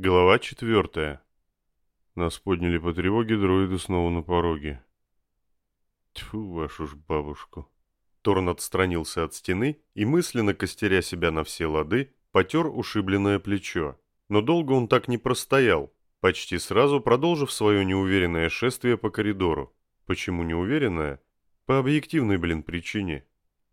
Глава четвертая. Нас подняли по тревоге, дроиды снова на пороге. Тьфу, вашу ж бабушку. Торн отстранился от стены и, мысленно костеря себя на все лады, потер ушибленное плечо. Но долго он так не простоял, почти сразу продолжив свое неуверенное шествие по коридору. Почему неуверенное? По объективной, блин, причине.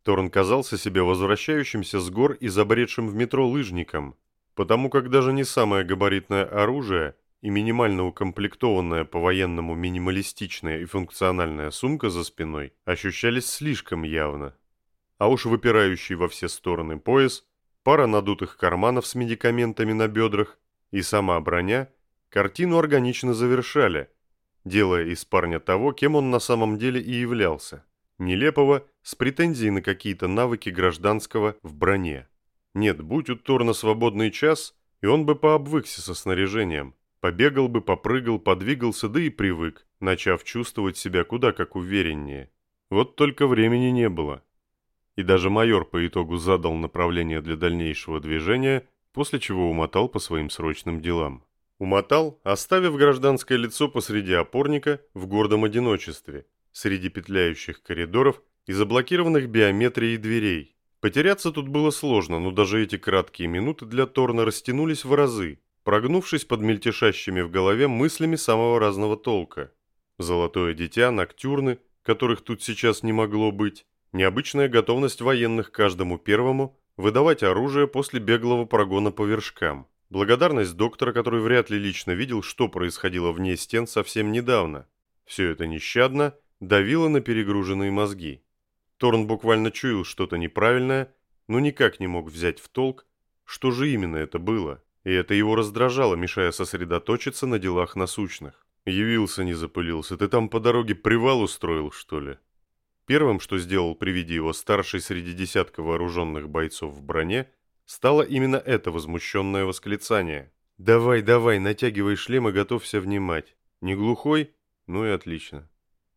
Торн казался себе возвращающимся с гор и забредшим в метро лыжником потому как даже не самое габаритное оружие и минимально укомплектованная по-военному минималистичная и функциональная сумка за спиной ощущались слишком явно. А уж выпирающий во все стороны пояс, пара надутых карманов с медикаментами на бедрах и сама броня картину органично завершали, делая из парня того, кем он на самом деле и являлся. Нелепого, с претензией на какие-то навыки гражданского в броне. Нет, будь у Торна свободный час, и он бы пообвыкся со снаряжением. Побегал бы, попрыгал, подвигался, да и привык, начав чувствовать себя куда как увереннее. Вот только времени не было. И даже майор по итогу задал направление для дальнейшего движения, после чего умотал по своим срочным делам. Умотал, оставив гражданское лицо посреди опорника в гордом одиночестве, среди петляющих коридоров и заблокированных биометрией дверей. Потеряться тут было сложно, но даже эти краткие минуты для Торна растянулись в разы, прогнувшись под мельтешащими в голове мыслями самого разного толка. Золотое дитя, ноктюрны, которых тут сейчас не могло быть, необычная готовность военных каждому первому выдавать оружие после беглого прогона по вершкам, благодарность доктора, который вряд ли лично видел, что происходило вне стен совсем недавно. Все это нещадно давило на перегруженные мозги. Торн буквально чуял что-то неправильное, но никак не мог взять в толк, что же именно это было, и это его раздражало, мешая сосредоточиться на делах насущных. Явился, не запылился, ты там по дороге привал устроил, что ли? Первым, что сделал при виде его старший среди десятка вооруженных бойцов в броне, стало именно это возмущенное восклицание. «Давай, давай, натягивай шлем и готовься внимать. Не глухой? Ну и отлично».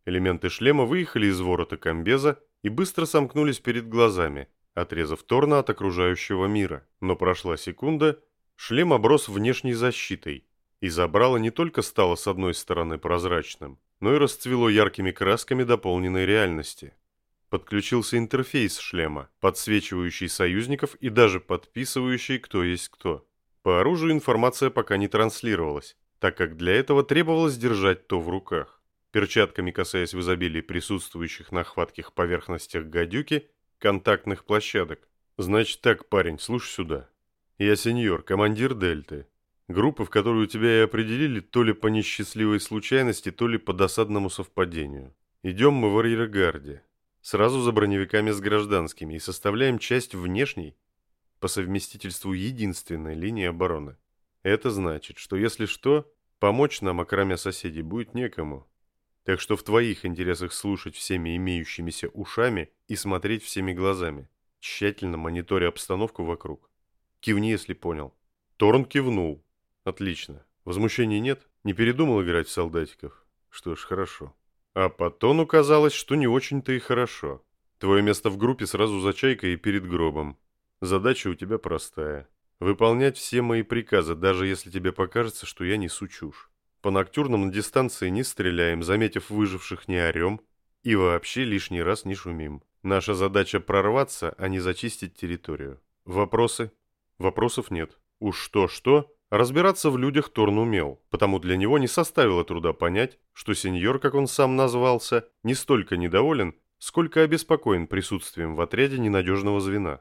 Элементы шлема выехали из ворота комбеза и быстро сомкнулись перед глазами, отрезав Торна от окружающего мира. Но прошла секунда, шлем оброс внешней защитой, и забрало не только стало с одной стороны прозрачным, но и расцвело яркими красками дополненной реальности. Подключился интерфейс шлема, подсвечивающий союзников и даже подписывающий, кто есть кто. По оружию информация пока не транслировалась, так как для этого требовалось держать то в руках перчатками касаясь в изобилии присутствующих на хватких поверхностях гадюки, контактных площадок. «Значит так, парень, слушай сюда. Я сеньор, командир Дельты. Группы, в которую тебя и определили, то ли по несчастливой случайности, то ли по досадному совпадению. Идем мы в арьергарде. Сразу за броневиками с гражданскими и составляем часть внешней, по совместительству единственной линии обороны. Это значит, что если что, помочь нам, окромя соседей, будет некому. Так что в твоих интересах слушать всеми имеющимися ушами и смотреть всеми глазами, тщательно мониторя обстановку вокруг. Кивни, если понял. Торн кивнул. Отлично. Возмущений нет? Не передумал играть в солдатиков? Что ж, хорошо. А по тону казалось, что не очень-то и хорошо. Твое место в группе сразу за чайкой и перед гробом. Задача у тебя простая. Выполнять все мои приказы, даже если тебе покажется, что я несу чушь. По ноктюрнам на дистанции не стреляем, заметив выживших не орем. И вообще лишний раз не шумим. Наша задача прорваться, а не зачистить территорию. Вопросы? Вопросов нет. Уж что-что, разбираться в людях Торн умел, потому для него не составило труда понять, что сеньор, как он сам назвался, не столько недоволен, сколько обеспокоен присутствием в отряде ненадежного звена.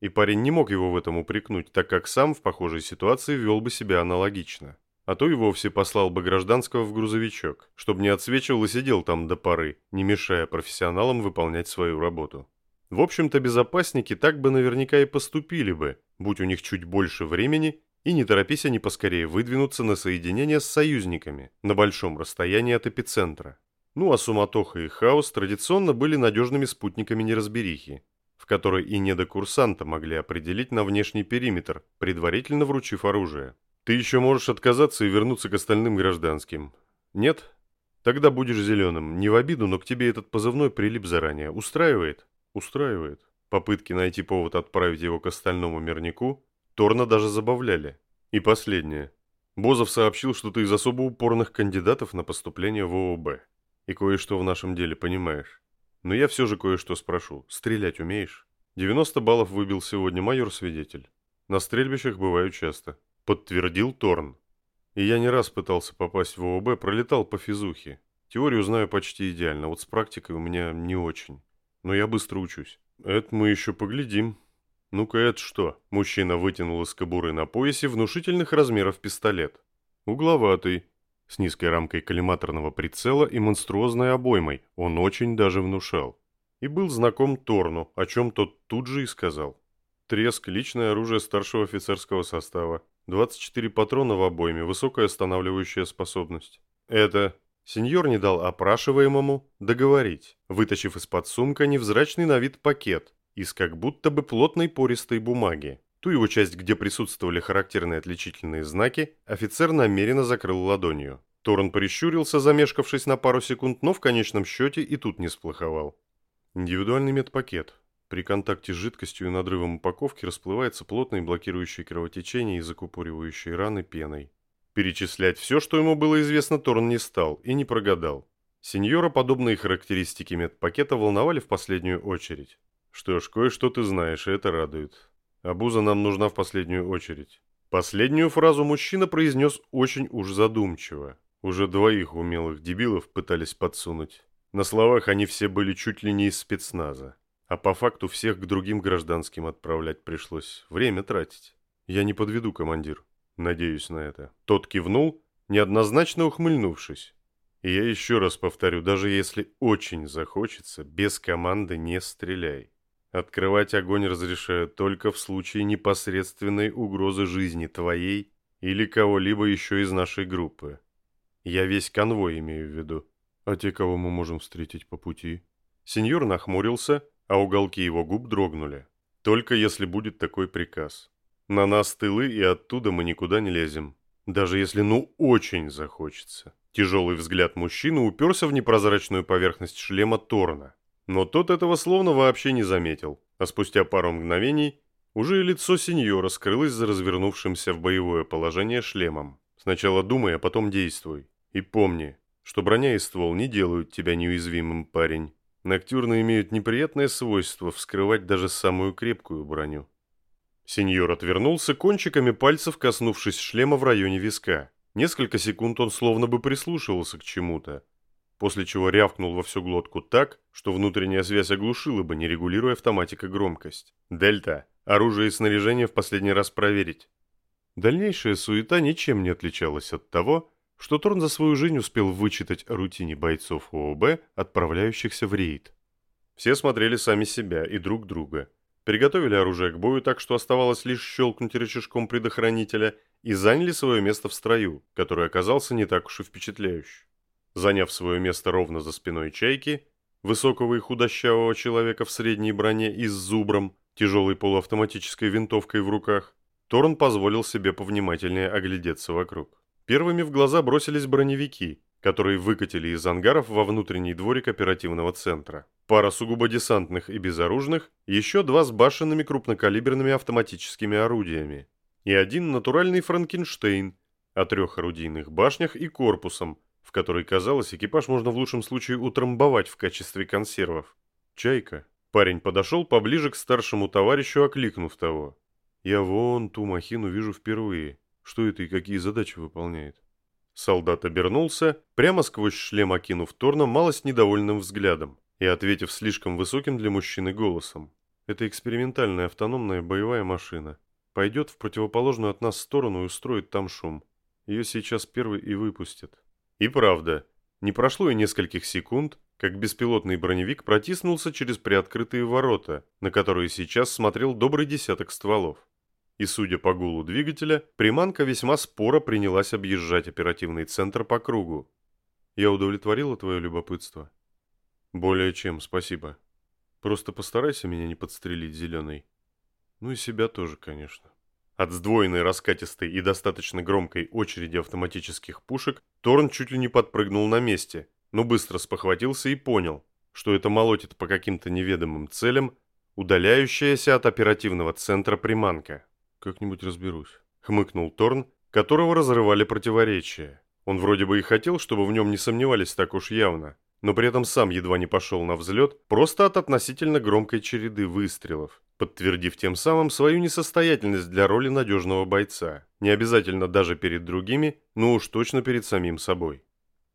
И парень не мог его в этом упрекнуть, так как сам в похожей ситуации вел бы себя аналогично а то и вовсе послал бы гражданского в грузовичок, чтобы не отсвечивал и сидел там до поры, не мешая профессионалам выполнять свою работу. В общем-то, безопасники так бы наверняка и поступили бы, будь у них чуть больше времени, и не торопись они поскорее выдвинуться на соединение с союзниками на большом расстоянии от эпицентра. Ну а суматоха и хаос традиционно были надежными спутниками неразберихи, в которой и недокурсанта могли определить на внешний периметр, предварительно вручив оружие. Ты еще можешь отказаться и вернуться к остальным гражданским. Нет? Тогда будешь зеленым. Не в обиду, но к тебе этот позывной прилип заранее. Устраивает? Устраивает. Попытки найти повод отправить его к остальному мирнику Торна даже забавляли. И последнее. Бозов сообщил, что ты из особо упорных кандидатов на поступление в ООБ. И кое-что в нашем деле понимаешь. Но я все же кое-что спрошу. Стрелять умеешь? 90 баллов выбил сегодня майор-свидетель. На стрельбищах бываю часто. Подтвердил Торн. И я не раз пытался попасть в ООБ, пролетал по физухе. Теорию знаю почти идеально, вот с практикой у меня не очень. Но я быстро учусь. Это мы еще поглядим. Ну-ка, это что? Мужчина вытянул из кобуры на поясе внушительных размеров пистолет. Угловатый, с низкой рамкой коллиматорного прицела и монструозной обоймой. Он очень даже внушал. И был знаком Торну, о чем тот тут же и сказал. Треск – личное оружие старшего офицерского состава. 24 патрона в обойме, высокая останавливающая способность. Это Сеньор не дал опрашиваемому договорить, вытащив из-под сумка невзрачный на вид пакет из как будто бы плотной пористой бумаги. Ту его часть, где присутствовали характерные отличительные знаки, офицер намеренно закрыл ладонью. Торн прищурился, замешкавшись на пару секунд, но в конечном счете и тут не сплоховал. Индивидуальный медпакет. При контакте с жидкостью и надрывом упаковки расплывается плотной блокирующей кровотечение и закупоривающей раны пеной. Перечислять все, что ему было известно, Торн не стал и не прогадал. Сеньора подобные характеристики медпакета волновали в последнюю очередь. Что ж, кое-что ты знаешь, и это радует. Абуза нам нужна в последнюю очередь. Последнюю фразу мужчина произнес очень уж задумчиво. Уже двоих умелых дебилов пытались подсунуть. На словах они все были чуть ли не из спецназа. А по факту всех к другим гражданским отправлять пришлось. Время тратить. Я не подведу, командир. Надеюсь на это. Тот кивнул, неоднозначно ухмыльнувшись. И я еще раз повторю, даже если очень захочется, без команды не стреляй. Открывать огонь разрешаю только в случае непосредственной угрозы жизни твоей или кого-либо еще из нашей группы. Я весь конвой имею в виду. А те, кого мы можем встретить по пути? Сеньор нахмурился, а уголки его губ дрогнули. Только если будет такой приказ. На нас тылы, и оттуда мы никуда не лезем. Даже если ну очень захочется. Тяжелый взгляд мужчины уперся в непрозрачную поверхность шлема Торна. Но тот этого словно вообще не заметил. А спустя пару мгновений уже и лицо сеньора скрылось за развернувшимся в боевое положение шлемом. Сначала думай, а потом действуй. И помни, что броня и ствол не делают тебя неуязвимым, парень. Ноктюрны имеют неприятное свойство вскрывать даже самую крепкую броню. Сеньор отвернулся, кончиками пальцев коснувшись шлема в районе виска. Несколько секунд он словно бы прислушивался к чему-то, после чего рявкнул во всю глотку так, что внутренняя связь оглушила бы, не регулируя автоматика громкость. «Дельта, оружие и снаряжение в последний раз проверить». Дальнейшая суета ничем не отличалась от того, что Торн за свою жизнь успел вычитать о рутине бойцов ООБ, отправляющихся в рейд. Все смотрели сами себя и друг друга – приготовили оружие к бою так, что оставалось лишь щелкнуть рычажком предохранителя и заняли свое место в строю, который оказался не так уж и впечатляющим. Заняв свое место ровно за спиной чайки, высокого и худощавого человека в средней броне и с зубром, тяжелой полуавтоматической винтовкой в руках, Торн позволил себе повнимательнее оглядеться вокруг. Первыми в глаза бросились броневики, которые выкатили из ангаров во внутренний дворик оперативного центра. Пара сугубо десантных и безоружных, еще два с башенными крупнокалиберными автоматическими орудиями. И один натуральный Франкенштейн о трех орудийных башнях и корпусом, в который, казалось, экипаж можно в лучшем случае утрамбовать в качестве консервов. «Чайка». Парень подошел поближе к старшему товарищу, окликнув того. «Я вон ту махину вижу впервые. Что это и какие задачи выполняет?» Солдат обернулся, прямо сквозь шлем окинув Торна малость недовольным взглядом и ответив слишком высоким для мужчины голосом. «Это экспериментальная автономная боевая машина. Пойдет в противоположную от нас сторону и устроит там шум. Ее сейчас первый и выпустят». И правда, не прошло и нескольких секунд, как беспилотный броневик протиснулся через приоткрытые ворота, на которые сейчас смотрел добрый десяток стволов. И, судя по гулу двигателя, приманка весьма споро принялась объезжать оперативный центр по кругу. Я удовлетворила твое любопытство? Более чем, спасибо. Просто постарайся меня не подстрелить зеленой. Ну и себя тоже, конечно. От сдвоенной раскатистой и достаточно громкой очереди автоматических пушек Торн чуть ли не подпрыгнул на месте, но быстро спохватился и понял, что это молотит по каким-то неведомым целям удаляющаяся от оперативного центра приманка. «Как-нибудь разберусь», — хмыкнул Торн которого разрывали противоречия. Он вроде бы и хотел, чтобы в нем не сомневались так уж явно, но при этом сам едва не пошел на взлет просто от относительно громкой череды выстрелов, подтвердив тем самым свою несостоятельность для роли надежного бойца, не обязательно даже перед другими, но уж точно перед самим собой.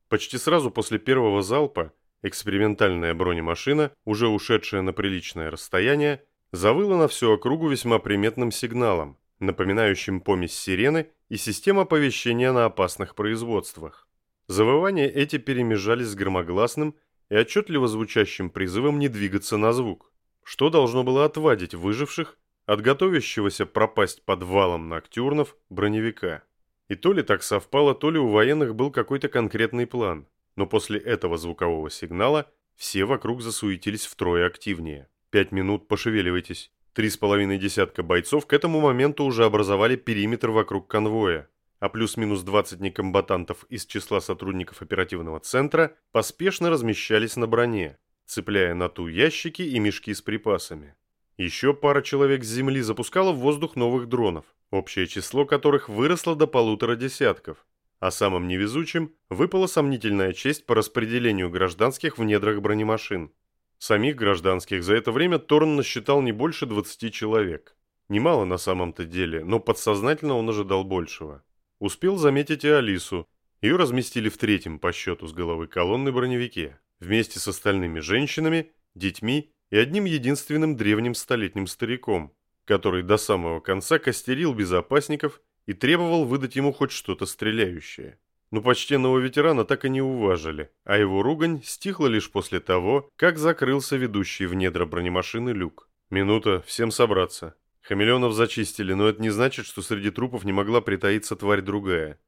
Почти сразу после первого залпа экспериментальная бронемашина, уже ушедшая на приличное расстояние, завыла на всю округу весьма приметным сигналом, напоминающим помесь сирены и систем оповещения на опасных производствах. Завывания эти перемежались с громогласным и отчетливо звучащим призывом не двигаться на звук, что должно было отвадить выживших от готовящегося пропасть под валом ноктюрнов броневика. И то ли так совпало, то ли у военных был какой-то конкретный план, но после этого звукового сигнала все вокруг засуетились втрое активнее. Пять минут пошевеливайтесь. Три с половиной десятка бойцов к этому моменту уже образовали периметр вокруг конвоя, а плюс-минус 20 некомбатантов из числа сотрудников оперативного центра поспешно размещались на броне, цепляя на ту ящики и мешки с припасами. Еще пара человек с земли запускала в воздух новых дронов, общее число которых выросло до полутора десятков, а самым невезучим выпала сомнительная честь по распределению гражданских в недрах бронемашин. Самих гражданских за это время Торн насчитал не больше 20 человек. Немало на самом-то деле, но подсознательно он ожидал большего. Успел заметить и Алису. Ее разместили в третьем по счету с головы колонны броневике, вместе с остальными женщинами, детьми и одним единственным древним столетним стариком, который до самого конца костерил безопасников и требовал выдать ему хоть что-то стреляющее. Но почтенного ветерана так и не уважили, а его ругань стихла лишь после того, как закрылся ведущий в недра бронемашины люк. «Минута, всем собраться», Хамелеонов зачистили, но это не значит, что среди трупов не могла притаиться тварь другая.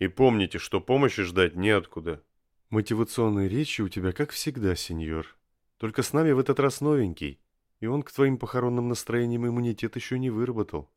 И помните, что помощи ждать неоткуда. Мотивационные речи у тебя, как всегда, сеньор. Только с нами в этот раз новенький, и он к твоим похоронным настроениям иммунитет еще не выработал.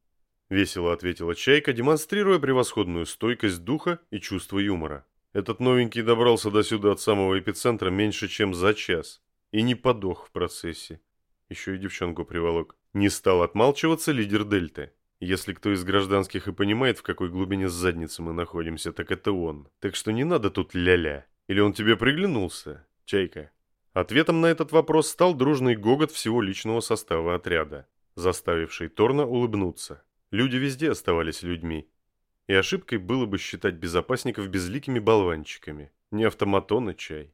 Весело ответила Чайка, демонстрируя превосходную стойкость духа и чувство юмора. Этот новенький добрался до сюда от самого эпицентра меньше, чем за час. И не подох в процессе. Еще и девчонку приволок. Не стал отмалчиваться лидер Дельты. Если кто из гражданских и понимает, в какой глубине задницы мы находимся, так это он. Так что не надо тут ля-ля. Или он тебе приглянулся, Чайка? Ответом на этот вопрос стал дружный гогот всего личного состава отряда, заставивший Торна улыбнуться. Люди везде оставались людьми. И ошибкой было бы считать безопасников безликими болванчиками. Не автоматоны чай.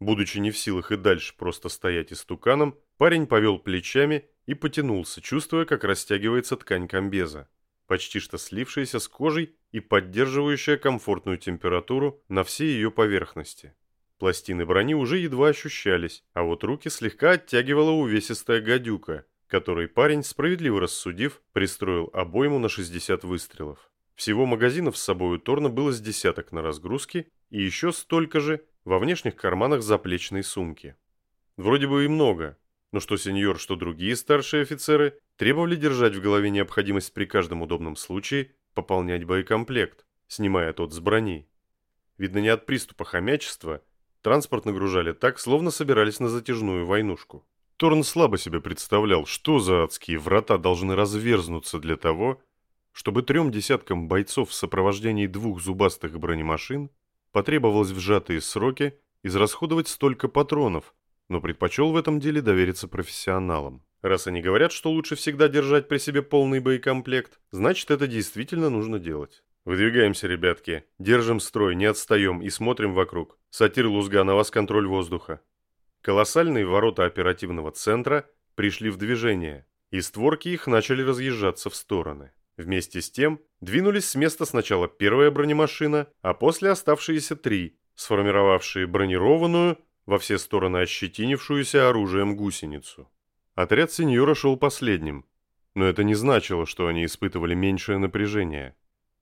Будучи не в силах и дальше просто стоять истуканом, парень повел плечами и потянулся, чувствуя, как растягивается ткань комбеза, почти что слившаяся с кожей и поддерживающая комфортную температуру на всей ее поверхности. Пластины брони уже едва ощущались, а вот руки слегка оттягивала увесистая гадюка, которой парень, справедливо рассудив, пристроил обойму на 60 выстрелов. Всего магазинов с собой у Торна было с десяток на разгрузке и еще столько же во внешних карманах заплечной сумки. Вроде бы и много, но что сеньор, что другие старшие офицеры требовали держать в голове необходимость при каждом удобном случае пополнять боекомплект, снимая тот с брони. Видно, не от приступа хомячества, транспорт нагружали так, словно собирались на затяжную войнушку. Торн слабо себе представлял, что за адские врата должны разверзнуться для того, чтобы трем десяткам бойцов в сопровождении двух зубастых бронемашин потребовалось в сжатые сроки израсходовать столько патронов, но предпочел в этом деле довериться профессионалам. Раз они говорят, что лучше всегда держать при себе полный боекомплект, значит это действительно нужно делать. Выдвигаемся, ребятки. Держим строй, не отстаем и смотрим вокруг. Сатир Лузга, на вас контроль воздуха. Колоссальные ворота оперативного центра пришли в движение, и створки их начали разъезжаться в стороны. Вместе с тем двинулись с места сначала первая бронемашина, а после оставшиеся три, сформировавшие бронированную, во все стороны ощетинившуюся оружием гусеницу. Отряд сеньора шел последним, но это не значило, что они испытывали меньшее напряжение.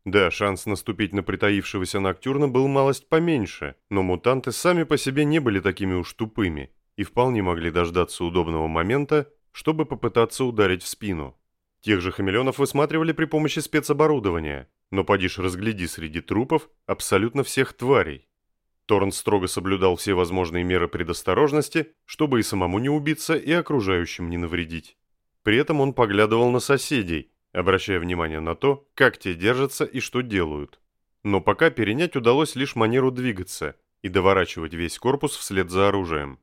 Да, шанс наступить на притаившегося Ноктюрна был малость поменьше, но мутанты сами по себе не были такими уж тупыми и вполне могли дождаться удобного момента, чтобы попытаться ударить в спину. Тех же хамелеонов высматривали при помощи спецоборудования, но подишь разгляди среди трупов абсолютно всех тварей. Торн строго соблюдал все возможные меры предосторожности, чтобы и самому не убиться, и окружающим не навредить. При этом он поглядывал на соседей, обращая внимание на то, как те держатся и что делают. Но пока перенять удалось лишь манеру двигаться и доворачивать весь корпус вслед за оружием.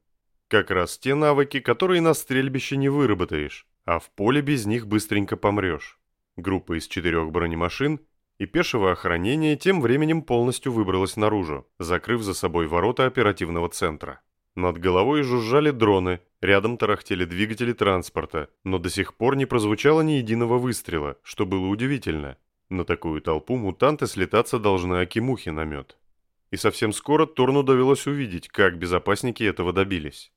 Как раз те навыки, которые на стрельбище не выработаешь, а в поле без них быстренько помрешь. Группа из четырех бронемашин и пешего охранения тем временем полностью выбралась наружу, закрыв за собой ворота оперативного центра. Над головой жужжали дроны, рядом тарахтели двигатели транспорта, но до сих пор не прозвучало ни единого выстрела, что было удивительно. На такую толпу мутанты слетаться должны акимухи на мед. И совсем скоро Торну довелось увидеть, как безопасники этого добились.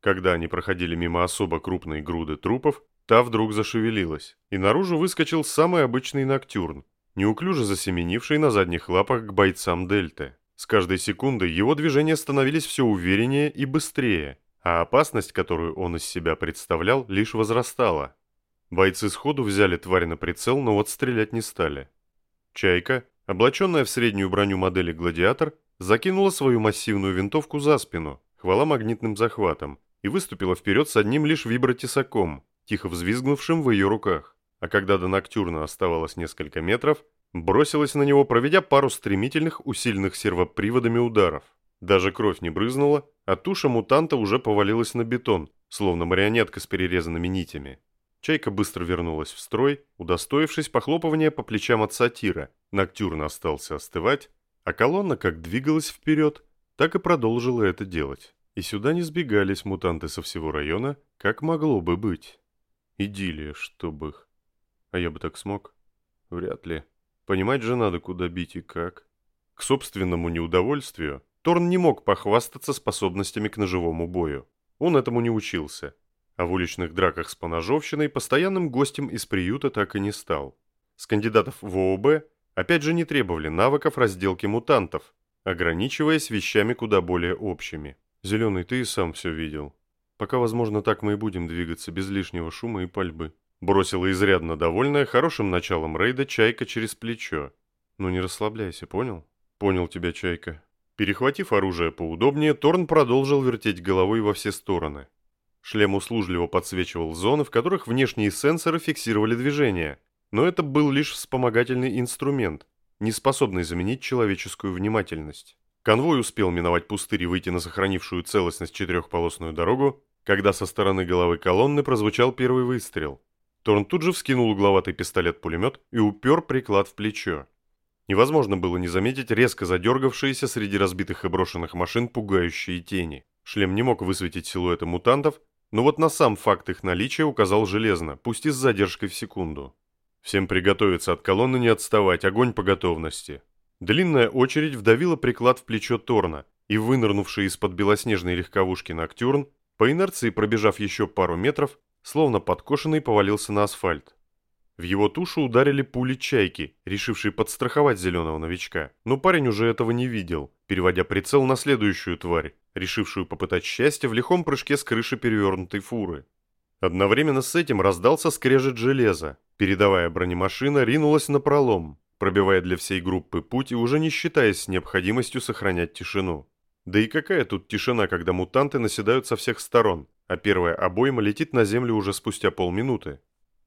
Когда они проходили мимо особо крупной груды трупов, та вдруг зашевелилась, и наружу выскочил самый обычный ноктюрн, неуклюже засеменивший на задних лапах к бойцам Дельты. С каждой секундой его движения становились все увереннее и быстрее, а опасность, которую он из себя представлял, лишь возрастала. Бойцы сходу взяли тварь на прицел, но вот стрелять не стали. Чайка, облаченная в среднюю броню модели «Гладиатор», закинула свою массивную винтовку за спину, хвала магнитным захватом, и выступила вперед с одним лишь вибротесаком, тихо взвизгнувшим в ее руках а когда до Ноктюрна оставалось несколько метров, бросилась на него, проведя пару стремительных, усиленных сервоприводами ударов. Даже кровь не брызнула, а туша мутанта уже повалилась на бетон, словно марионетка с перерезанными нитями. Чайка быстро вернулась в строй, удостоившись похлопывания по плечам от сатира. Ноктюрн остался остывать, а колонна как двигалась вперед, так и продолжила это делать. И сюда не сбегались мутанты со всего района, как могло бы быть. Идиллия, чтоб их. А я бы так смог? Вряд ли. Понимать же надо, куда бить и как. К собственному неудовольствию Торн не мог похвастаться способностями к ножевому бою. Он этому не учился. А в уличных драках с поножовщиной постоянным гостем из приюта так и не стал. С кандидатов в ООБ опять же не требовали навыков разделки мутантов, ограничиваясь вещами куда более общими. «Зеленый, ты и сам все видел. Пока, возможно, так мы и будем двигаться без лишнего шума и пальбы». Бросила изрядно довольная хорошим началом рейда Чайка через плечо. «Ну не расслабляйся, понял?» «Понял тебя, Чайка». Перехватив оружие поудобнее, Торн продолжил вертеть головой во все стороны. Шлем услужливо подсвечивал зоны, в которых внешние сенсоры фиксировали движение, но это был лишь вспомогательный инструмент, не способный заменить человеческую внимательность. Конвой успел миновать пустырь и выйти на сохранившую целостность четырехполосную дорогу, когда со стороны головы колонны прозвучал первый выстрел. Торн тут же вскинул угловатый пистолет-пулемет и упер приклад в плечо. Невозможно было не заметить резко задергавшиеся среди разбитых и брошенных машин пугающие тени. Шлем не мог высветить силуэты мутантов, но вот на сам факт их наличия указал железно, пусть и с задержкой в секунду. Всем приготовиться от колонны не отставать, огонь по готовности. Длинная очередь вдавила приклад в плечо Торна, и вынырнувший из-под белоснежной легковушки Ноктюрн, по инерции пробежав еще пару метров, словно подкошенный повалился на асфальт. В его тушу ударили пули чайки, решившие подстраховать зеленого новичка. Но парень уже этого не видел, переводя прицел на следующую тварь, решившую попытать счастье в лихом прыжке с крыши перевернутой фуры. Одновременно с этим раздался скрежет железа. Передовая бронемашина ринулась на пролом, пробивая для всей группы путь и уже не считаясь с необходимостью сохранять тишину. Да и какая тут тишина, когда мутанты наседают со всех сторон, а первая обойма летит на землю уже спустя полминуты.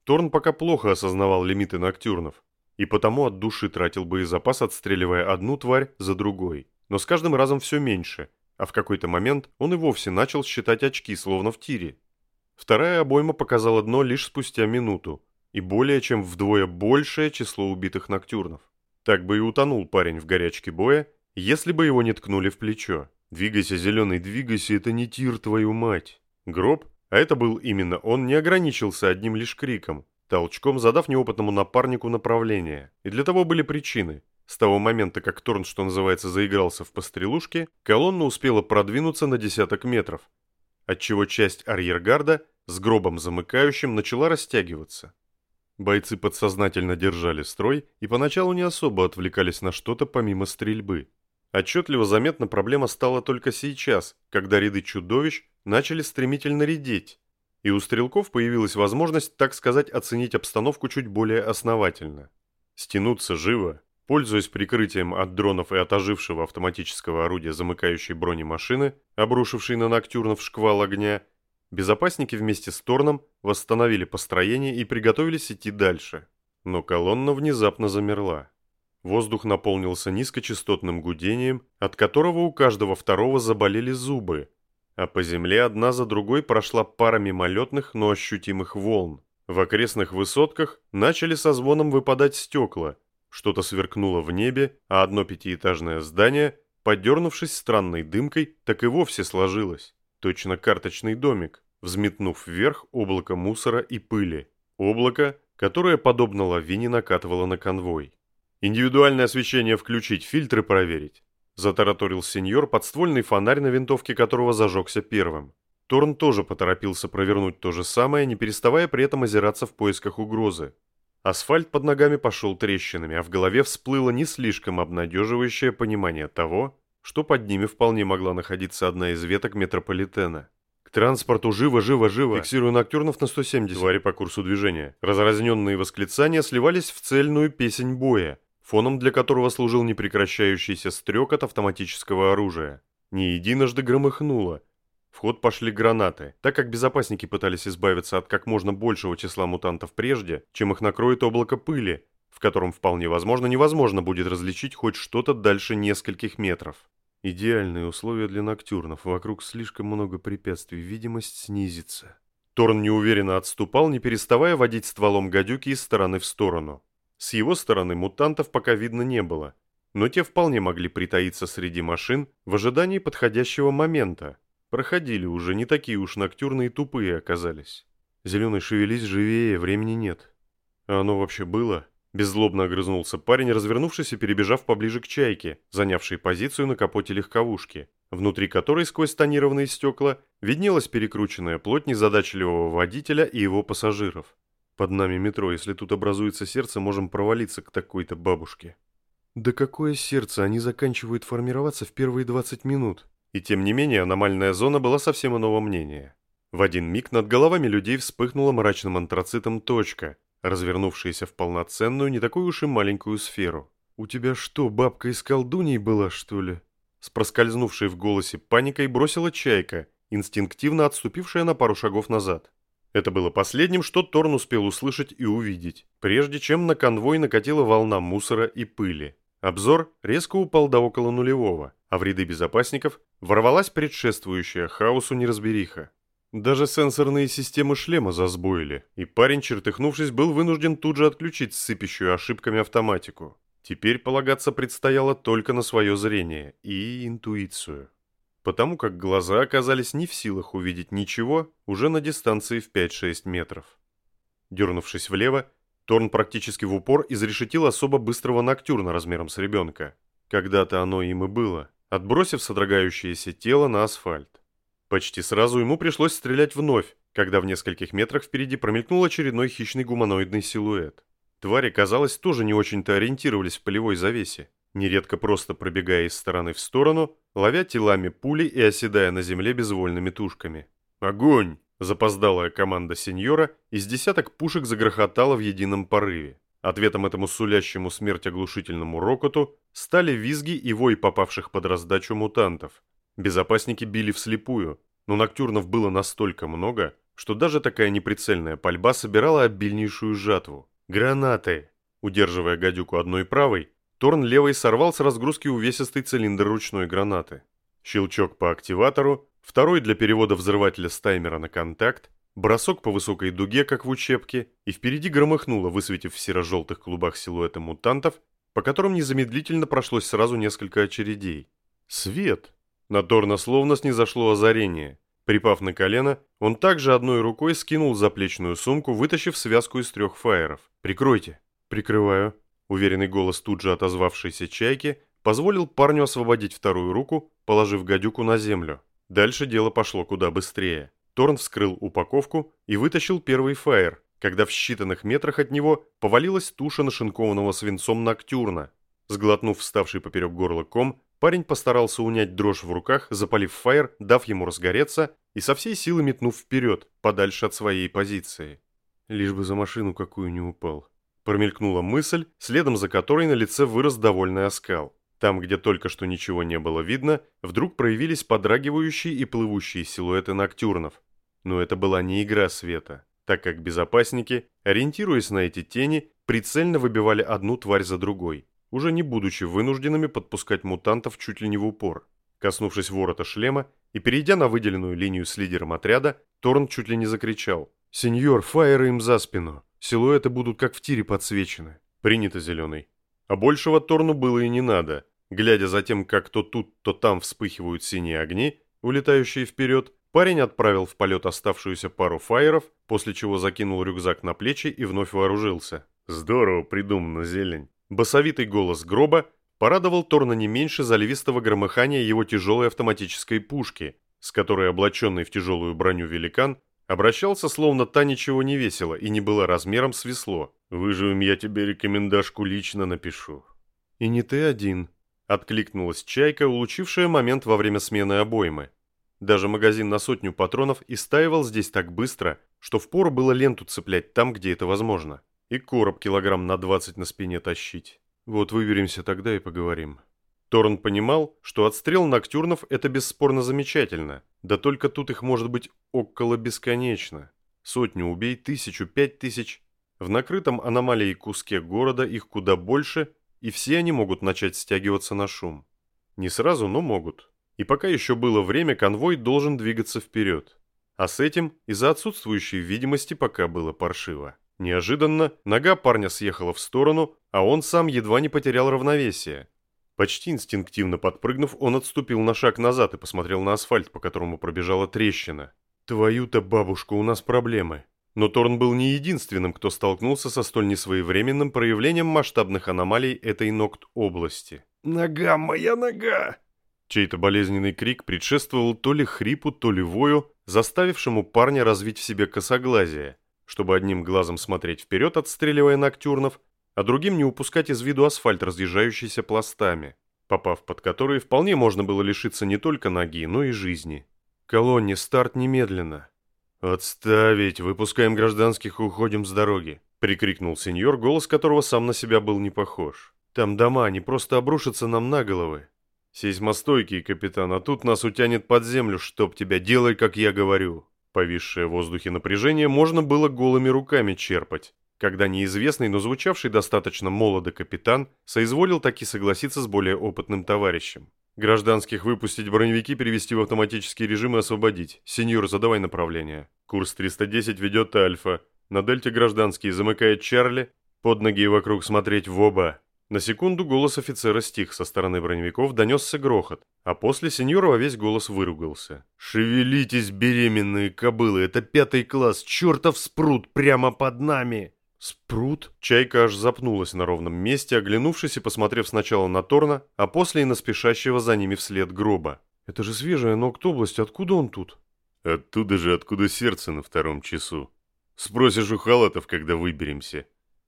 Торн пока плохо осознавал лимиты ноктюрнов, и потому от души тратил боезапас, отстреливая одну тварь за другой. Но с каждым разом все меньше, а в какой-то момент он и вовсе начал считать очки, словно в тире. Вторая обойма показала дно лишь спустя минуту, и более чем вдвое большее число убитых ноктюрнов. Так бы и утонул парень в горячке боя, если бы его не ткнули в плечо. «Двигайся, зеленый, двигайся, это не тир, твою мать!» Гроб, а это был именно он, не ограничился одним лишь криком, толчком задав неопытному напарнику направление. И для того были причины. С того момента, как Торн, что называется, заигрался в пострелушке, колонна успела продвинуться на десяток метров, отчего часть арьергарда с гробом замыкающим начала растягиваться. Бойцы подсознательно держали строй и поначалу не особо отвлекались на что-то помимо стрельбы. Отчетливо заметна проблема стала только сейчас, когда ряды чудовищ начали стремительно редеть, и у стрелков появилась возможность, так сказать, оценить обстановку чуть более основательно. Стянуться живо, пользуясь прикрытием от дронов и от ожившего автоматического орудия замыкающей бронемашины, обрушившей на Ноктюрнов шквал огня, Безопасники вместе с Торном восстановили построение и приготовились идти дальше. но колонна внезапно замерла. Воздух наполнился низкочастотным гудением, от которого у каждого второго заболели зубы, а по земле одна за другой прошла пара мимолетных, но ощутимых волн. В окрестных высотках начали со звоном выпадать стекла, что-то сверкнуло в небе, а одно пятиэтажное здание, подернувшись странной дымкой, так и вовсе сложилось. Точно карточный домик, взметнув вверх облако мусора и пыли. Облако, которое, подобно лавине, накатывало на конвой. Индивидуальное освещение включить, фильтры проверить. Затараторил сеньор, подствольный фонарь на винтовке которого зажегся первым. Торн тоже поторопился провернуть то же самое, не переставая при этом озираться в поисках угрозы. Асфальт под ногами пошел трещинами, а в голове всплыло не слишком обнадеживающее понимание того, что под ними вполне могла находиться одна из веток метрополитена. «К транспорту! Живо, живо, живо!» Фиксирую Ноктюрнов на 170. Твари по курсу движения. Разразненные восклицания сливались в цельную песень боя, фоном для которого служил непрекращающийся стрек от автоматического оружия. Не единожды громыхнуло. В ход пошли гранаты, так как безопасники пытались избавиться от как можно большего числа мутантов прежде, чем их накроет облако пыли, в котором вполне возможно невозможно будет различить хоть что-то дальше нескольких метров. Идеальные условия для ноктюрнов, вокруг слишком много препятствий, видимость снизится. Торн неуверенно отступал, не переставая водить стволом гадюки из стороны в сторону. С его стороны мутантов пока видно не было, но те вполне могли притаиться среди машин в ожидании подходящего момента. Проходили уже, не такие уж ноктюрные тупые оказались. Зеленый шевелись живее, времени нет. А оно вообще было? Беззлобно огрызнулся парень, развернувшись и перебежав поближе к чайке, занявшей позицию на капоте легковушки, внутри которой сквозь тонированные стекла виднелась перекрученная плоть незадачливого водителя и его пассажиров. Под нами метро, если тут образуется сердце, можем провалиться к такой-то бабушке. Да какое сердце, они заканчивают формироваться в первые 20 минут. И тем не менее аномальная зона была совсем иного мнения. В один миг над головами людей вспыхнула мрачным антрацитом точка, развернувшаяся в полноценную, не такую уж и маленькую сферу. «У тебя что, бабка из колдуней была, что ли?» С проскользнувшей в голосе паникой бросила чайка, инстинктивно отступившая на пару шагов назад. Это было последним, что Торн успел услышать и увидеть, прежде чем на конвой накатила волна мусора и пыли. Обзор резко упал до около нулевого, а в ряды безопасников ворвалась предшествующая хаосу неразбериха. Даже сенсорные системы шлема засбоили, и парень, чертыхнувшись, был вынужден тут же отключить сыпящую ошибками автоматику. Теперь полагаться предстояло только на свое зрение и интуицию потому как глаза оказались не в силах увидеть ничего уже на дистанции в 5-6 метров. Дернувшись влево, Торн практически в упор изрешетил особо быстрого ноктюрна размером с ребенка. Когда-то оно им и было, отбросив содрогающееся тело на асфальт. Почти сразу ему пришлось стрелять вновь, когда в нескольких метрах впереди промелькнул очередной хищный гуманоидный силуэт. Твари, казалось, тоже не очень-то ориентировались в полевой завесе нередко просто пробегая из стороны в сторону, ловя телами пули и оседая на земле безвольными тушками. «Огонь!» – запоздалая команда сеньора, из десяток пушек загрохотала в едином порыве. Ответом этому сулящему смерть оглушительному рокоту стали визги и вой попавших под раздачу мутантов. Безопасники били вслепую, но ноктюрнов было настолько много, что даже такая неприцельная пальба собирала обильнейшую жатву. «Гранаты!» Удерживая гадюку одной правой, Торн левой сорвал с разгрузки увесистый цилиндр ручной гранаты. Щелчок по активатору, второй для перевода взрывателя с таймера на контакт, бросок по высокой дуге, как в учебке, и впереди громыхнуло, высветив в серо-желтых клубах силуэта мутантов, по которым незамедлительно прошлось сразу несколько очередей. Свет! На Торна словно снизошло озарение. Припав на колено, он также одной рукой скинул заплечную сумку, вытащив связку из трех фаеров. «Прикройте». «Прикрываю», Уверенный голос тут же отозвавшейся чайки позволил парню освободить вторую руку, положив гадюку на землю. Дальше дело пошло куда быстрее. Торн вскрыл упаковку и вытащил первый фаер, когда в считанных метрах от него повалилась туша нашинкованного свинцом ноктюрна. Сглотнув вставший поперек горла ком, парень постарался унять дрожь в руках, запалив фаер, дав ему разгореться и со всей силы метнув вперед, подальше от своей позиции. Лишь бы за машину какую не упал. Промелькнула мысль, следом за которой на лице вырос довольный оскал. Там, где только что ничего не было видно, вдруг проявились подрагивающие и плывущие силуэты ноктюрнов. Но это была не игра света. так как безопасники, ориентируясь на эти тени, прицельно выбивали одну тварь за другой, уже не будучи вынужденными подпускать мутантов чуть ли не в упор. Коснувшись ворота шлема и перейдя на выделенную линию с лидером отряда, Торн чуть ли не закричал. «Сеньор, фаеры им за спину! Силуэты будут как в тире подсвечены!» «Принято, Зеленый!» А большего Торну было и не надо. Глядя за тем, как то тут, то там вспыхивают синие огни, улетающие вперед, парень отправил в полет оставшуюся пару фаеров, после чего закинул рюкзак на плечи и вновь вооружился. «Здорово придумано, зелень!» Басовитый голос гроба порадовал Торна не меньше заливистого громыхания его тяжелой автоматической пушки, с которой облаченный в тяжелую броню великан обращался, словно та ничего не весила и не была размером с весло. «Выживем, я тебе рекомендашку лично напишу». «И не ты один», — откликнулась Чайка, улучившая момент во время смены обоймы. Даже магазин на сотню патронов истаивал здесь так быстро, что впору было ленту цеплять там, где это возможно. И короб килограмм на 20 на спине тащить. Вот выберемся тогда и поговорим. Торн понимал, что отстрел ноктюрнов – это бесспорно замечательно, да только тут их может быть около бесконечно. Сотню убей, тысячу, пять тысяч. В накрытом аномалией куске города их куда больше, и все они могут начать стягиваться на шум. Не сразу, но могут. И пока еще было время, конвой должен двигаться вперед. А с этим из-за отсутствующей видимости пока было паршиво. Неожиданно нога парня съехала в сторону, а он сам едва не потерял равновесие. Почти инстинктивно подпрыгнув, он отступил на шаг назад и посмотрел на асфальт, по которому пробежала трещина. «Твою-то бабушка, у нас проблемы». Но Торн был не единственным, кто столкнулся со столь несвоевременным проявлением масштабных аномалий этой Нокт-области. «Нога, моя нога!» Чей-то болезненный крик предшествовал то ли хрипу, то ли вою, заставившему парня развить в себе косоглазие чтобы одним глазом смотреть вперед, отстреливая ноктюрнов, а другим не упускать из виду асфальт, разъезжающийся пластами, попав под которые вполне можно было лишиться не только ноги, но и жизни. Колонне, старт немедленно. «Отставить! Выпускаем гражданских и уходим с дороги!» — прикрикнул сеньор, голос которого сам на себя был не похож. «Там дома, они просто обрушатся нам на головы!» «Сейсмостойкий, капитан, а тут нас утянет под землю, чтоб тебя, делай, как я говорю!» Повисшее в воздухе напряжение можно было голыми руками черпать, когда неизвестный, но звучавший достаточно молодо капитан соизволил таки согласиться с более опытным товарищем. Гражданских выпустить, броневики перевести в автоматический режим и освободить. Сеньор, задавай направление. Курс 310 ведет Альфа. На дельте гражданский замыкает Чарли. Под ноги и вокруг смотреть в оба. На секунду голос офицера стих, со стороны броневиков донесся грохот, а после сеньора весь голос выругался. «Шевелитесь, беременные кобылы, это пятый класс, чертов спрут прямо под нами!» «Спрут?» Чайка аж запнулась на ровном месте, оглянувшись и посмотрев сначала на Торна, а после и на спешащего за ними вслед гроба. «Это же свежая Нокт-область, откуда он тут?» «Оттуда же, откуда сердце на втором часу. Спросишь у халатов, когда выберемся».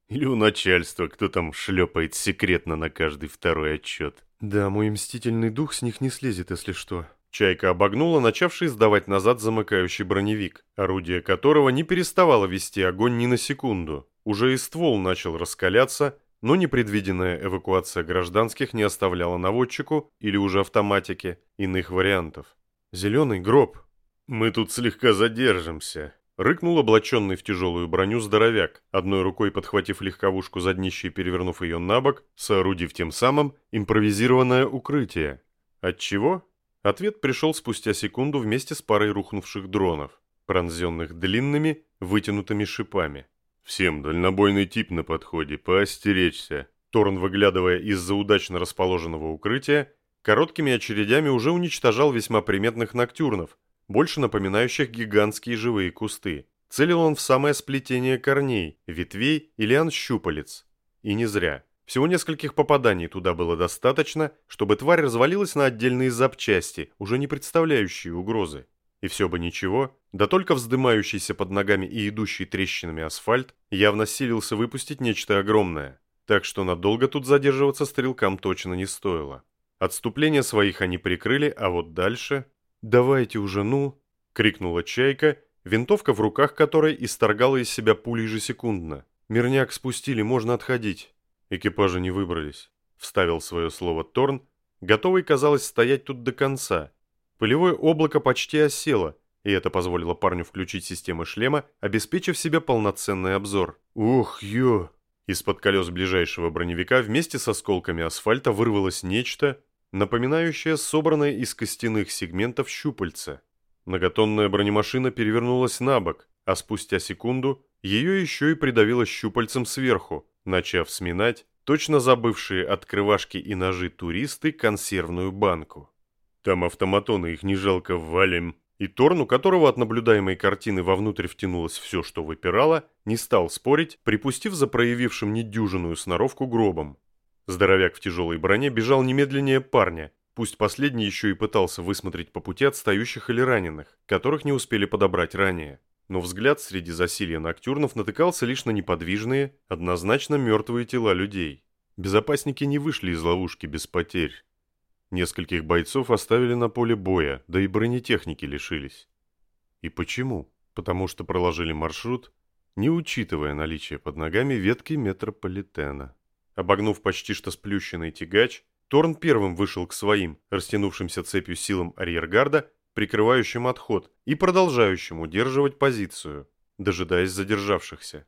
Или у начальства, кто там шлепает секретно на каждый второй отчет. Да, мой мстительный дух с них не слезет, если что. Чайка обогнула начавший сдавать назад замыкающий броневик, орудие которого не переставало вести огонь ни на секунду. Уже и ствол начал раскаляться, но непредвиденная эвакуация гражданских не оставляла наводчику или уже автоматике иных вариантов. «Зеленый гроб». «Мы тут слегка задержимся», Рыкнул облаченный в тяжелую броню здоровяк, одной рукой подхватив легковушку за днище и перевернув ее на бок, соорудив тем самым импровизированное укрытие. Отчего? Ответ пришел спустя секунду вместе с парой рухнувших дронов, пронзенных длинными, вытянутыми шипами. «Всем дальнобойный тип на подходе, поостеречься!» Торн, выглядывая из-за удачно расположенного укрытия, короткими очередями уже уничтожал весьма приметных ноктюрнов, больше напоминающих гигантские живые кусты. Целил он в самое сплетение корней, ветвей и лиан щупалец. И не зря. Всего нескольких попаданий туда было достаточно, чтобы тварь развалилась на отдельные запчасти, уже не представляющие угрозы. И все бы ничего, да только вздымающийся под ногами и идущий трещинами асфальт явно силился выпустить нечто огромное. Так что надолго тут задерживаться стрелкам точно не стоило. Отступление своих они прикрыли, а вот дальше... «Давайте уже, ну!» — крикнула Чайка, винтовка в руках которой исторгала из себя пули ежесекундно. «Мирняк спустили, можно отходить». Экипажи не выбрались. Вставил свое слово Торн, готовый, казалось, стоять тут до конца. Полевое облако почти осело, и это позволило парню включить системы шлема, обеспечив себе полноценный обзор. «Ох, ё!» Из-под колес ближайшего броневика вместе с осколками асфальта вырвалось нечто, напоминающее собранное из костяных сегментов щупальца. Многотонная бронемашина перевернулась на бок, а спустя секунду ее еще и придавило щупальцем сверху, начав сминать точно забывшие открывашки и ножи туристы консервную банку. Там автоматоны, их не жалко, валим. И Торн, у которого от наблюдаемой картины вовнутрь втянулось все, что выпирало, не стал спорить, припустив за проявившим недюжинную сноровку гробом. Здоровяк в тяжелой броне бежал немедленнее парня, пусть последний еще и пытался высмотреть по пути отстающих или раненых, которых не успели подобрать ранее. Но взгляд среди засилья ноктюрнов натыкался лишь на неподвижные, однозначно мертвые тела людей. Безопасники не вышли из ловушки без потерь. Нескольких бойцов оставили на поле боя, да и бронетехники лишились. И почему? Потому что проложили маршрут, не учитывая наличие под ногами ветки метрополитена. Обогнув почти что сплющенный тягач, Торн первым вышел к своим, растянувшимся цепью силам арьергарда, прикрывающим отход и продолжающим удерживать позицию, дожидаясь задержавшихся.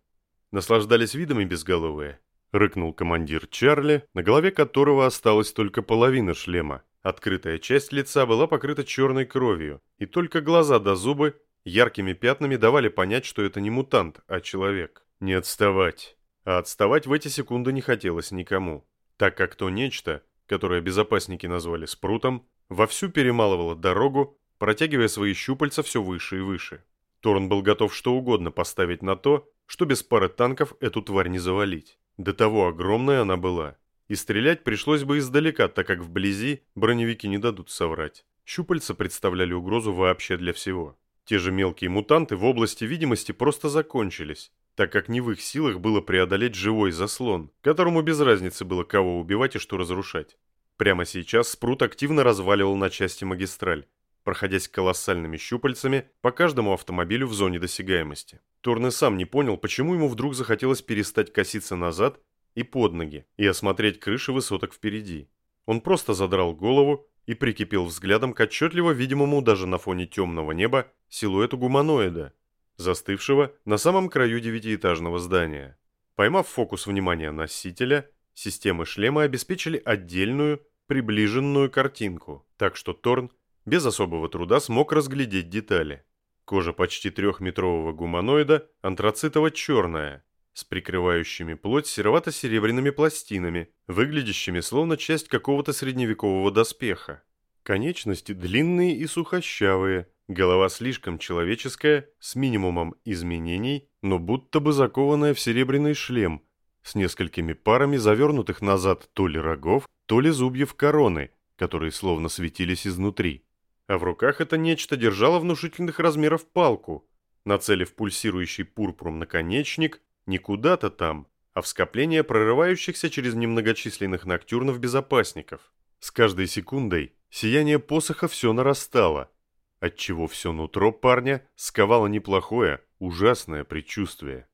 Наслаждались видами безголовые, — рыкнул командир Чарли, на голове которого осталась только половина шлема. Открытая часть лица была покрыта черной кровью, и только глаза до зубы яркими пятнами давали понять, что это не мутант, а человек. Не отставать. А отставать в эти секунды не хотелось никому, так как то нечто, которое безопасники назвали спрутом, вовсю перемалывало дорогу, протягивая свои щупальца все выше и выше. Торн был готов что угодно поставить на то, что без пары танков эту тварь не завалить. До того огромная она была. И стрелять пришлось бы издалека, так как вблизи броневики не дадут соврать. Щупальца представляли угрозу вообще для всего. Те же мелкие мутанты в области видимости просто закончились, так как не в их силах было преодолеть живой заслон, которому без разницы было кого убивать и что разрушать. Прямо сейчас Спрут активно разваливал на части магистраль, проходясь колоссальными щупальцами по каждому автомобилю в зоне досягаемости. Торн сам не понял, почему ему вдруг захотелось перестать коситься назад и под ноги и осмотреть крыши высоток впереди. Он просто задрал голову и прикипел взглядом к отчетливо видимому даже на фоне темного неба силуэту гуманоида, застывшего на самом краю девятиэтажного здания. Поймав фокус внимания носителя, системы шлема обеспечили отдельную, приближенную картинку, так что Торн без особого труда смог разглядеть детали. Кожа почти трехметрового гуманоида антрацитово-черная, с прикрывающими плоть серовато-серебряными пластинами, выглядящими словно часть какого-то средневекового доспеха. Конечности длинные и сухощавые, голова слишком человеческая, с минимумом изменений, но будто бы закованная в серебряный шлем, с несколькими парами завернутых назад то ли рогов, то ли зубьев короны, которые словно светились изнутри а в руках это нечто держало внушительных размеров палку, нацелив пульсирующий пурпуром наконечник не куда-то там, а в скопление прорывающихся через немногочисленных ноктюрнов безопасников. С каждой секундой сияние посоха все нарастало, отчего все нутро парня сковало неплохое, ужасное предчувствие.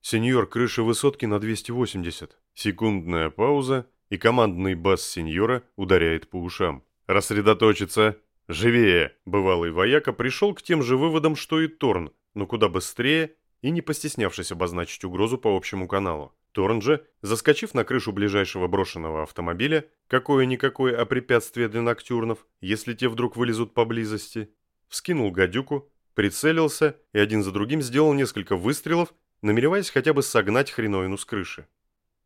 «Сеньор, крыша высотки на 280». Секундная пауза, и командный бас сеньора ударяет по ушам. «Рассредоточиться!» «Живее!» Бывалый вояка пришел к тем же выводам, что и Торн, но куда быстрее и не постеснявшись обозначить угрозу по общему каналу. Торн же, заскочив на крышу ближайшего брошенного автомобиля, какое-никакое о препятствие для ноктюрнов, если те вдруг вылезут поблизости, вскинул гадюку, прицелился и один за другим сделал несколько выстрелов, намереваясь хотя бы согнать хреновину с крыши.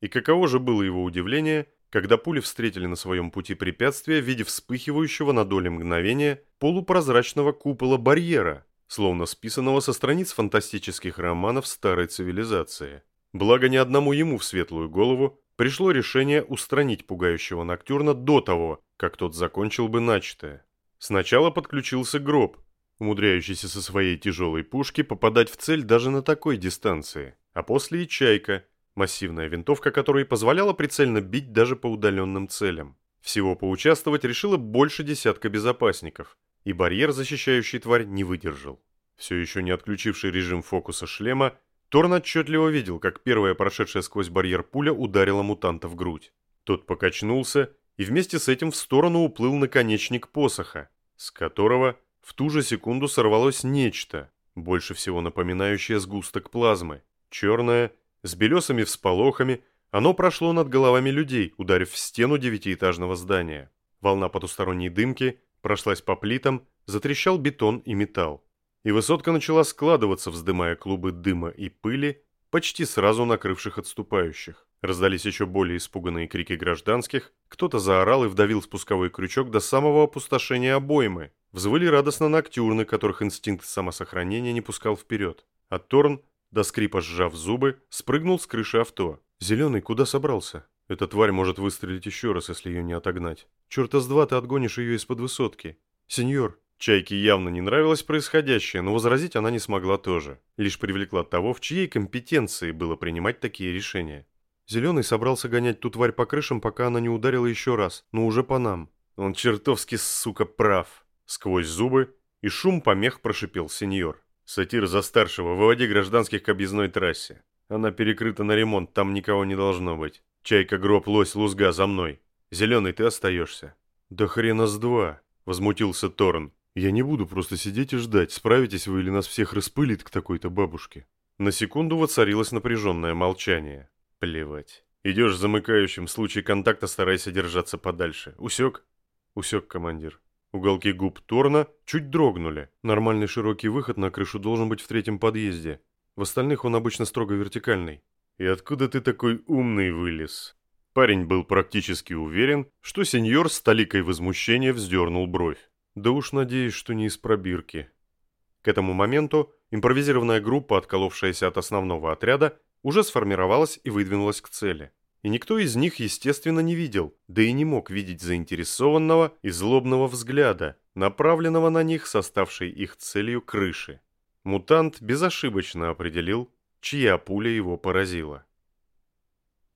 И каково же было его удивление, когда пули встретили на своем пути препятствие в виде вспыхивающего на доли мгновения полупрозрачного купола барьера, словно списанного со страниц фантастических романов старой цивилизации. Благо ни одному ему в светлую голову пришло решение устранить пугающего Ноктюрна до того, как тот закончил бы начатое. Сначала подключился гроб, умудряющийся со своей тяжелой пушки попадать в цель даже на такой дистанции, а после и чайка, массивная винтовка которой позволяла прицельно бить даже по удаленным целям. Всего поучаствовать решило больше десятка безопасников, и барьер, защищающий тварь, не выдержал. Все еще не отключивший режим фокуса шлема, Торн отчетливо видел, как первая прошедшая сквозь барьер пуля ударила мутанта в грудь. Тот покачнулся, и вместе с этим в сторону уплыл наконечник посоха, с которого В ту же секунду сорвалось нечто, больше всего напоминающее сгусток плазмы. Черное, с белесыми всполохами, оно прошло над головами людей, ударив в стену девятиэтажного здания. Волна потусторонней дымки прошлась по плитам, затрещал бетон и металл. И высотка начала складываться, вздымая клубы дыма и пыли, почти сразу накрывших отступающих. Раздались еще более испуганные крики гражданских, кто-то заорал и вдавил спусковой крючок до самого опустошения обоймы. Взвыли радостно ноктюрны, которых инстинкт самосохранения не пускал вперед. А Торн, до скрипа сжав зубы, спрыгнул с крыши авто. «Зеленый, куда собрался? Эта тварь может выстрелить еще раз, если ее не отогнать. Черта с два ты отгонишь ее из-под высотки. Сеньор!» Чайке явно не нравилось происходящее, но возразить она не смогла тоже. Лишь привлекла того, в чьей компетенции было принимать такие решения. Зеленый собрался гонять ту тварь по крышам, пока она не ударила еще раз, но уже по нам. Он чертовски, сука, прав. Сквозь зубы и шум помех прошипел сеньор. Сатир за старшего, выводи гражданских к объездной трассе. Она перекрыта на ремонт, там никого не должно быть. Чайка, гроб, лось, лузга, за мной. Зеленый, ты остаешься. Да хрена с два, возмутился Торн. Я не буду просто сидеть и ждать, справитесь вы или нас всех распылит к такой-то бабушке. На секунду воцарилось напряженное молчание. Плевать. Идешь замыкающим, в случае контакта старайся держаться подальше. Усек? Усек, командир. Уголки губ Торна чуть дрогнули. Нормальный широкий выход на крышу должен быть в третьем подъезде. В остальных он обычно строго вертикальный. И откуда ты такой умный вылез? Парень был практически уверен, что сеньор с толикой возмущения вздернул бровь. Да уж надеюсь, что не из пробирки. К этому моменту импровизированная группа, отколовшаяся от основного отряда, уже сформировалась и выдвинулась к цели. И никто из них, естественно, не видел, да и не мог видеть заинтересованного и злобного взгляда, направленного на них с оставшей их целью крыши. Мутант безошибочно определил, чья пуля его поразила.